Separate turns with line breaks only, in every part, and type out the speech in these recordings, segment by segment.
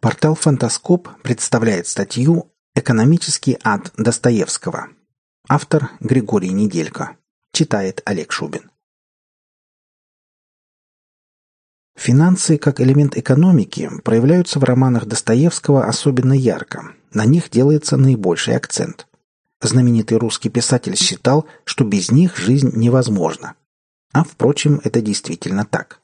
Портал «Фантаскоп» представляет статью «Экономический ад Достоевского». Автор Григорий Неделько. Читает Олег Шубин. Финансы как элемент экономики проявляются в романах Достоевского особенно ярко. На них делается наибольший акцент. Знаменитый русский писатель считал, что без них жизнь невозможна. А впрочем, это действительно так.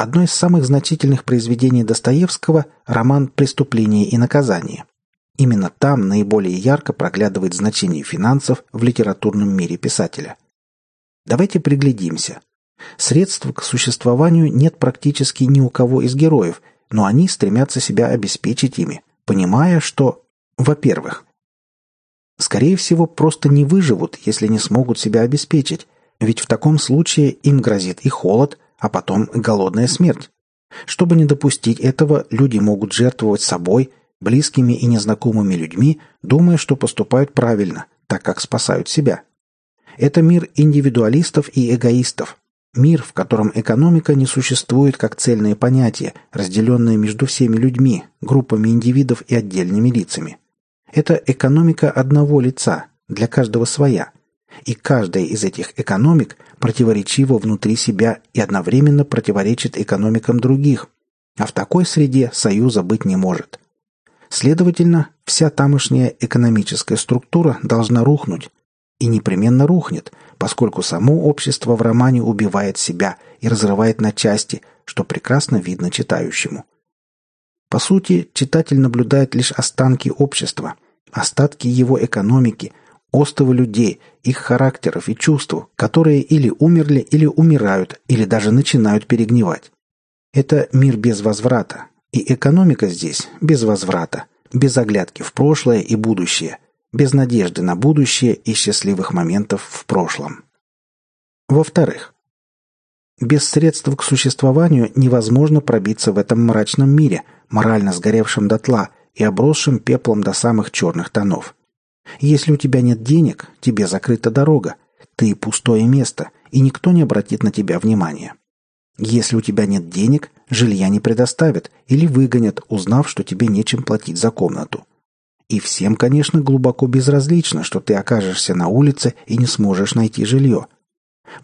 Одно из самых значительных произведений Достоевского – роман «Преступление и наказание». Именно там наиболее ярко проглядывает значение финансов в литературном мире писателя. Давайте приглядимся. Средств к существованию нет практически ни у кого из героев, но они стремятся себя обеспечить ими, понимая, что, во-первых, скорее всего, просто не выживут, если не смогут себя обеспечить, ведь в таком случае им грозит и холод – а потом голодная смерть. Чтобы не допустить этого, люди могут жертвовать собой, близкими и незнакомыми людьми, думая, что поступают правильно, так как спасают себя. Это мир индивидуалистов и эгоистов. Мир, в котором экономика не существует как цельное понятие, разделенное между всеми людьми, группами индивидов и отдельными лицами. Это экономика одного лица, для каждого своя – и каждая из этих экономик противоречива внутри себя и одновременно противоречит экономикам других, а в такой среде союза быть не может. Следовательно, вся тамошняя экономическая структура должна рухнуть, и непременно рухнет, поскольку само общество в романе убивает себя и разрывает на части, что прекрасно видно читающему. По сути, читатель наблюдает лишь останки общества, остатки его экономики, остовы людей, их характеров и чувств, которые или умерли, или умирают, или даже начинают перегнивать. Это мир без возврата, и экономика здесь без возврата, без оглядки в прошлое и будущее, без надежды на будущее и счастливых моментов в прошлом. Во-вторых, без средств к существованию невозможно пробиться в этом мрачном мире, морально сгоревшем дотла и обросшем пеплом до самых черных тонов – если у тебя нет денег, тебе закрыта дорога, ты пустое место, и никто не обратит на тебя внимания. Если у тебя нет денег, жилья не предоставят или выгонят, узнав, что тебе нечем платить за комнату. И всем, конечно, глубоко безразлично, что ты окажешься на улице и не сможешь найти жилье.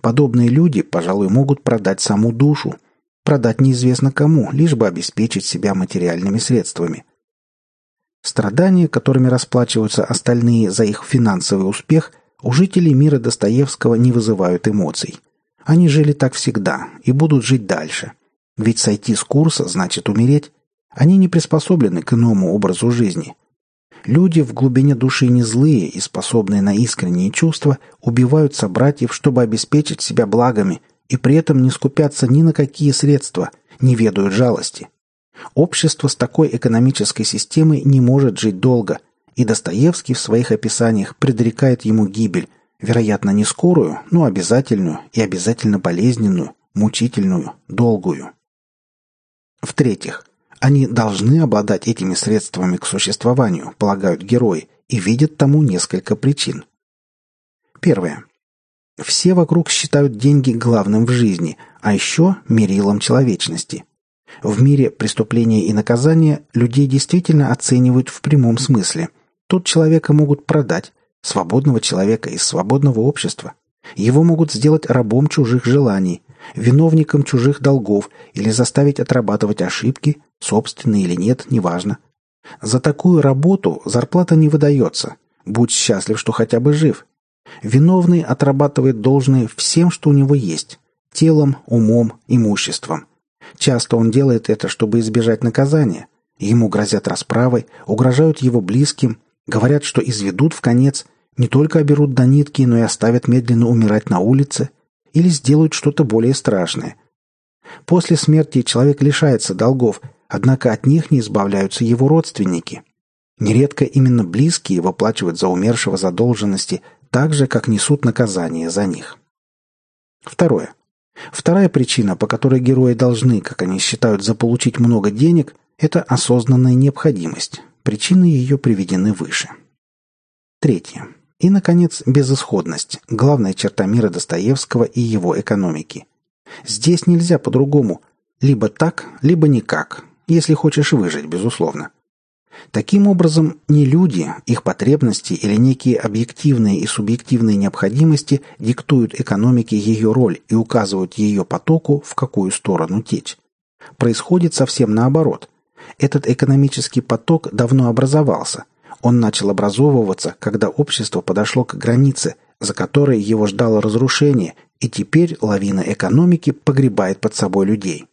Подобные люди, пожалуй, могут продать саму душу, продать неизвестно кому, лишь бы обеспечить себя материальными средствами – Страдания, которыми расплачиваются остальные за их финансовый успех, у жителей мира Достоевского не вызывают эмоций. Они жили так всегда и будут жить дальше. Ведь сойти с курса значит умереть. Они не приспособлены к иному образу жизни. Люди в глубине души не злые и способные на искренние чувства убивают собратьев, чтобы обеспечить себя благами, и при этом не скупятся ни на какие средства, не ведают жалости – Общество с такой экономической системой не может жить долго, и Достоевский в своих описаниях предрекает ему гибель, вероятно, не скорую, но обязательную и обязательно болезненную, мучительную, долгую. В-третьих, они должны обладать этими средствами к существованию, полагают герои, и видят тому несколько причин. Первое. Все вокруг считают деньги главным в жизни, а еще мерилом человечности – в мире преступления и наказания людей действительно оценивают в прямом смысле. Тут человека могут продать, свободного человека из свободного общества. Его могут сделать рабом чужих желаний, виновником чужих долгов или заставить отрабатывать ошибки, собственные или нет, неважно. За такую работу зарплата не выдается. Будь счастлив, что хотя бы жив. Виновный отрабатывает должное всем, что у него есть – телом, умом, имуществом – Часто он делает это, чтобы избежать наказания. Ему грозят расправой, угрожают его близким, говорят, что изведут в конец, не только оберут до нитки, но и оставят медленно умирать на улице или сделают что-то более страшное. После смерти человек лишается долгов, однако от них не избавляются его родственники. Нередко именно близкие выплачивают за умершего задолженности так же, как несут наказание за них. Второе. Вторая причина, по которой герои должны, как они считают, заполучить много денег, это осознанная необходимость. Причины ее приведены выше. Третье. И, наконец, безысходность – главная черта мира Достоевского и его экономики. Здесь нельзя по-другому. Либо так, либо никак. если хочешь выжить, безусловно. Таким образом, не люди, их потребности или некие объективные и субъективные необходимости диктуют экономике ее роль и указывают ее потоку, в какую сторону течь. Происходит совсем наоборот. Этот экономический поток давно образовался. Он начал образовываться, когда общество подошло к границе, за которой его ждало разрушение, и теперь лавина экономики погребает под собой людей.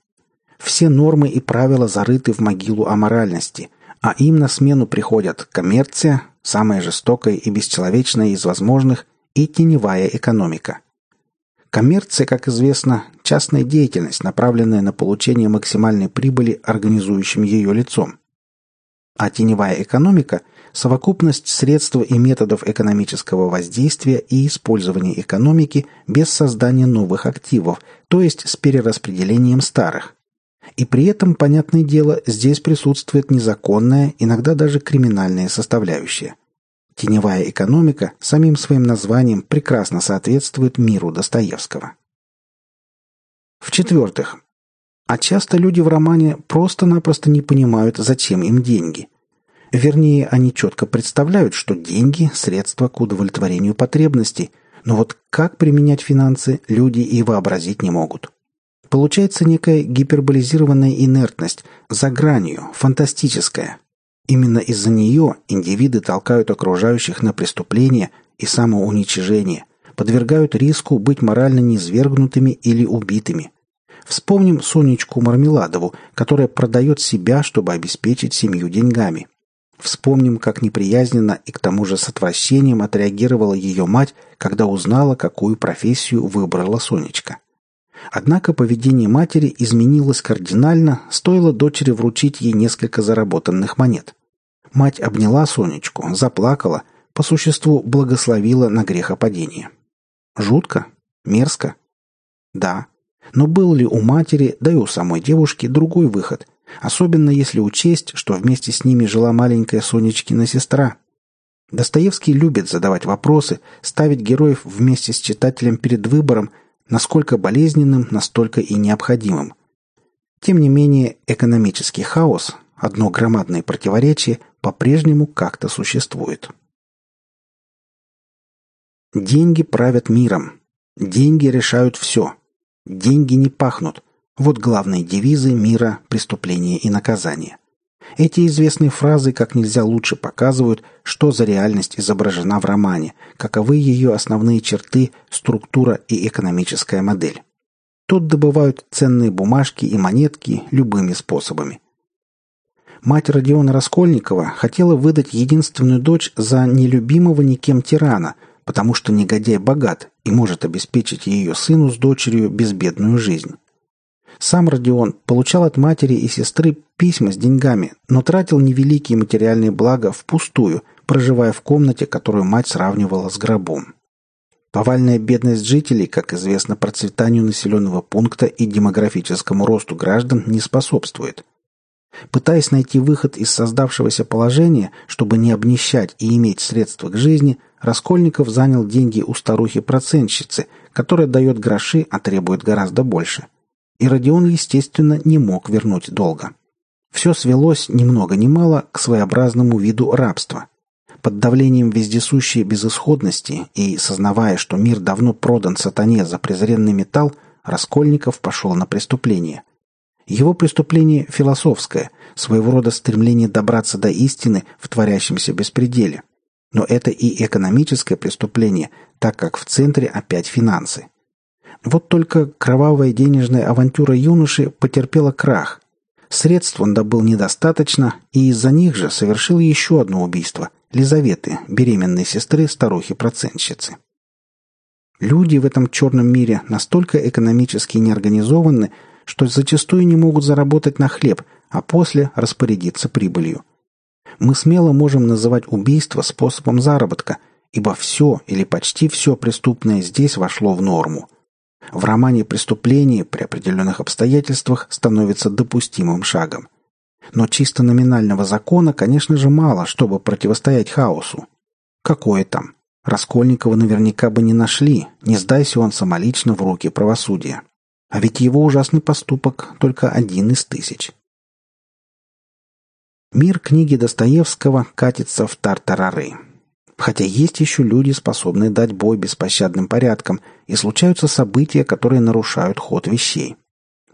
Все нормы и правила зарыты в могилу аморальности – а им на смену приходят коммерция, самая жестокая и бесчеловечная из возможных, и теневая экономика. Коммерция, как известно, частная деятельность, направленная на получение максимальной прибыли организующим ее лицом. А теневая экономика – совокупность средств и методов экономического воздействия и использования экономики без создания новых активов, то есть с перераспределением старых. И при этом, понятное дело, здесь присутствует незаконная, иногда даже криминальная составляющая. Теневая экономика самим своим названием прекрасно соответствует миру Достоевского. В-четвертых, а часто люди в романе просто-напросто не понимают, зачем им деньги. Вернее, они четко представляют, что деньги – средства к удовлетворению потребностей, но вот как применять финансы люди и вообразить не могут. Получается некая гиперболизированная инертность, за гранью, фантастическая. Именно из-за нее индивиды толкают окружающих на преступления и самоуничижение, подвергают риску быть морально низвергнутыми или убитыми. Вспомним Сонечку Мармеладову, которая продает себя, чтобы обеспечить семью деньгами. Вспомним, как неприязненно и к тому же с отвращением отреагировала ее мать, когда узнала, какую профессию выбрала Сонечка. Однако поведение матери изменилось кардинально, стоило дочери вручить ей несколько заработанных монет. Мать обняла Сонечку, заплакала, по существу благословила на грехопадение. Жутко? Мерзко? Да. Но был ли у матери, да и у самой девушки, другой выход? Особенно если учесть, что вместе с ними жила маленькая Сонечкина сестра. Достоевский любит задавать вопросы, ставить героев вместе с читателем перед выбором – Насколько болезненным, настолько и необходимым. Тем не менее, экономический хаос, одно громадное противоречие, по-прежнему как-то существует. Деньги правят миром. Деньги решают все. Деньги не пахнут. Вот главные девизы мира, преступления и наказания. Эти известные фразы как нельзя лучше показывают, что за реальность изображена в романе, каковы ее основные черты, структура и экономическая модель. Тут добывают ценные бумажки и монетки любыми способами. Мать Родиона Раскольникова хотела выдать единственную дочь за нелюбимого никем тирана, потому что негодяй богат и может обеспечить ее сыну с дочерью безбедную жизнь. Сам Родион получал от матери и сестры письма с деньгами, но тратил невеликие материальные блага впустую, проживая в комнате, которую мать сравнивала с гробом. Повальная бедность жителей, как известно, процветанию населенного пункта и демографическому росту граждан не способствует. Пытаясь найти выход из создавшегося положения, чтобы не обнищать и иметь средства к жизни, Раскольников занял деньги у старухи-процентщицы, которая дает гроши, а требует гораздо больше и Родион, естественно, не мог вернуть долга. Все свелось ни много ни мало к своеобразному виду рабства. Под давлением вездесущей безысходности и сознавая, что мир давно продан сатане за презренный металл, Раскольников пошел на преступление. Его преступление философское, своего рода стремление добраться до истины в творящемся беспределе. Но это и экономическое преступление, так как в центре опять финансы. Вот только кровавая денежная авантюра юноши потерпела крах. Средств он добыл недостаточно, и из-за них же совершил еще одно убийство – Лизаветы, беременной сестры старухи-процентщицы. Люди в этом черном мире настолько экономически неорганизованы, что зачастую не могут заработать на хлеб, а после распорядиться прибылью. Мы смело можем называть убийство способом заработка, ибо все или почти все преступное здесь вошло в норму. В романе преступление при определенных обстоятельствах становится допустимым шагом. Но чисто номинального закона, конечно же, мало, чтобы противостоять хаосу. Какое там? Раскольникова наверняка бы не нашли, не сдайся он самолично в руки правосудия. А ведь его ужасный поступок только один из тысяч. Мир книги Достоевского катится в тартарары. Хотя есть еще люди, способные дать бой беспощадным порядкам, и случаются события, которые нарушают ход вещей.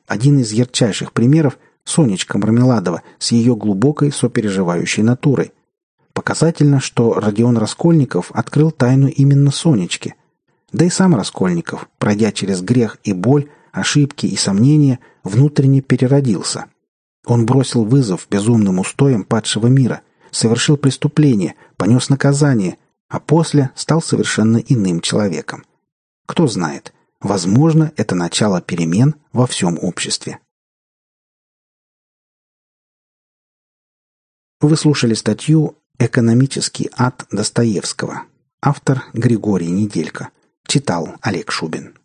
Один из ярчайших примеров – Сонечка Мармеладова с ее глубокой сопереживающей натурой. Показательно, что Родион Раскольников открыл тайну именно Сонечки. Да и сам Раскольников, пройдя через грех и боль, ошибки и сомнения, внутренне переродился. Он бросил вызов безумным устоям падшего мира, совершил преступление, понес наказание, а после стал совершенно иным человеком. Кто знает, возможно, это начало перемен во всем обществе. Вы слушали статью «Экономический ад Достоевского». Автор Григорий Неделько. Читал Олег Шубин.